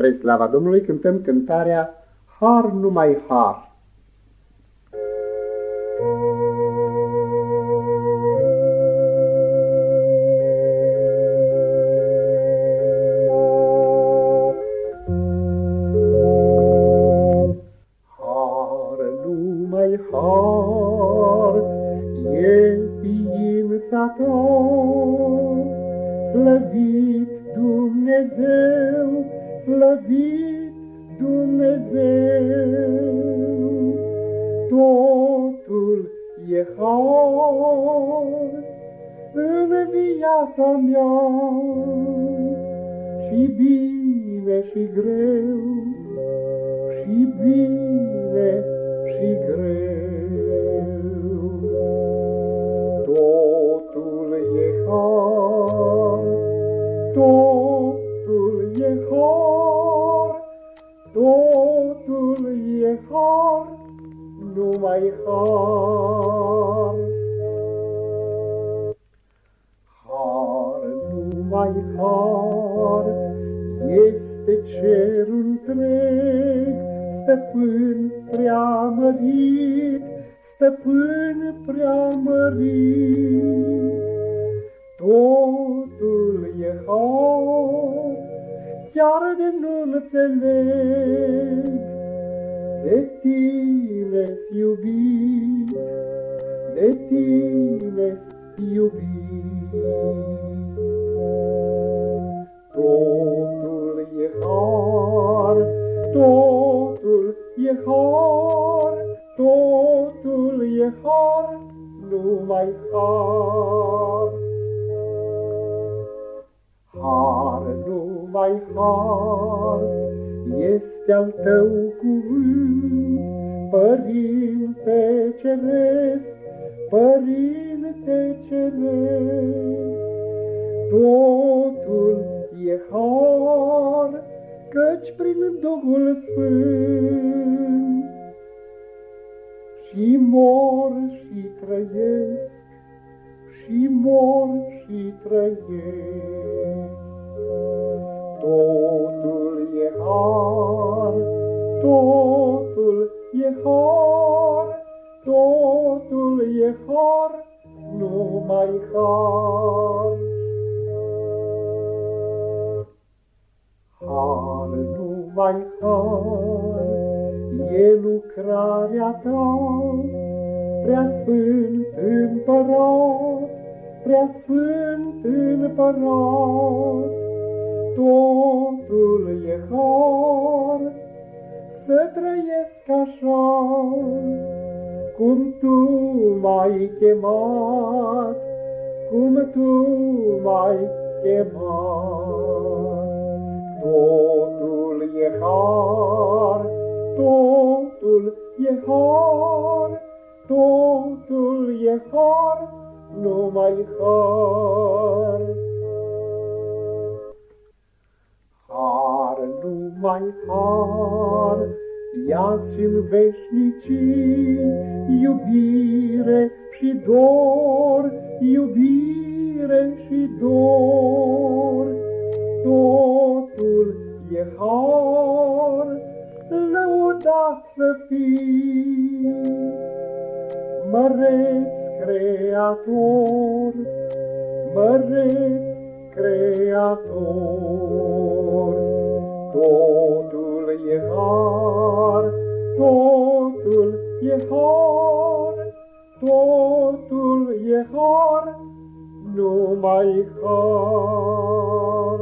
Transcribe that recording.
Spre slava Domnului cântăm cântarea Har numai har. har e ființa ta, slăvit Dumnezeu, slăvit Dumnezeu. Totul e har în viața mea și bine și greu, și bine și greu. Totul e har, totul e har, har, numai har. Har, numai har, este cerul întreg, stăpân preamărit, stăpân preamărit. Totul e har, chiar de nu înțeleg, de tine iubit, de tine iubit. Totul e har, totul e har, totul e har, numai har. Har, numai har, este al tău cuvânt, Părinte Ceresc, Părinte Ceresc. Totul e har, căci prin Duhul Sfânt și mor și trăiesc, și mor și trăiesc. Totul e har, totul e har, totul e har, numai har. Har, numai har, e lucrarea ta, prea sfânt împărat, prea sfânt împărat. Totul e har, să trăiesc așa, cum tu m-ai chemat, cum tu m-ai chemat. Totul e har, totul e har, totul e har, numai har. Numai har, ia-ți în veșnicii iubire și dor, iubire și dor. Totul e har, lăudat să fii. Măreț Creator, măreț Creator. Totul e har, totul e har, totul e har, numai har.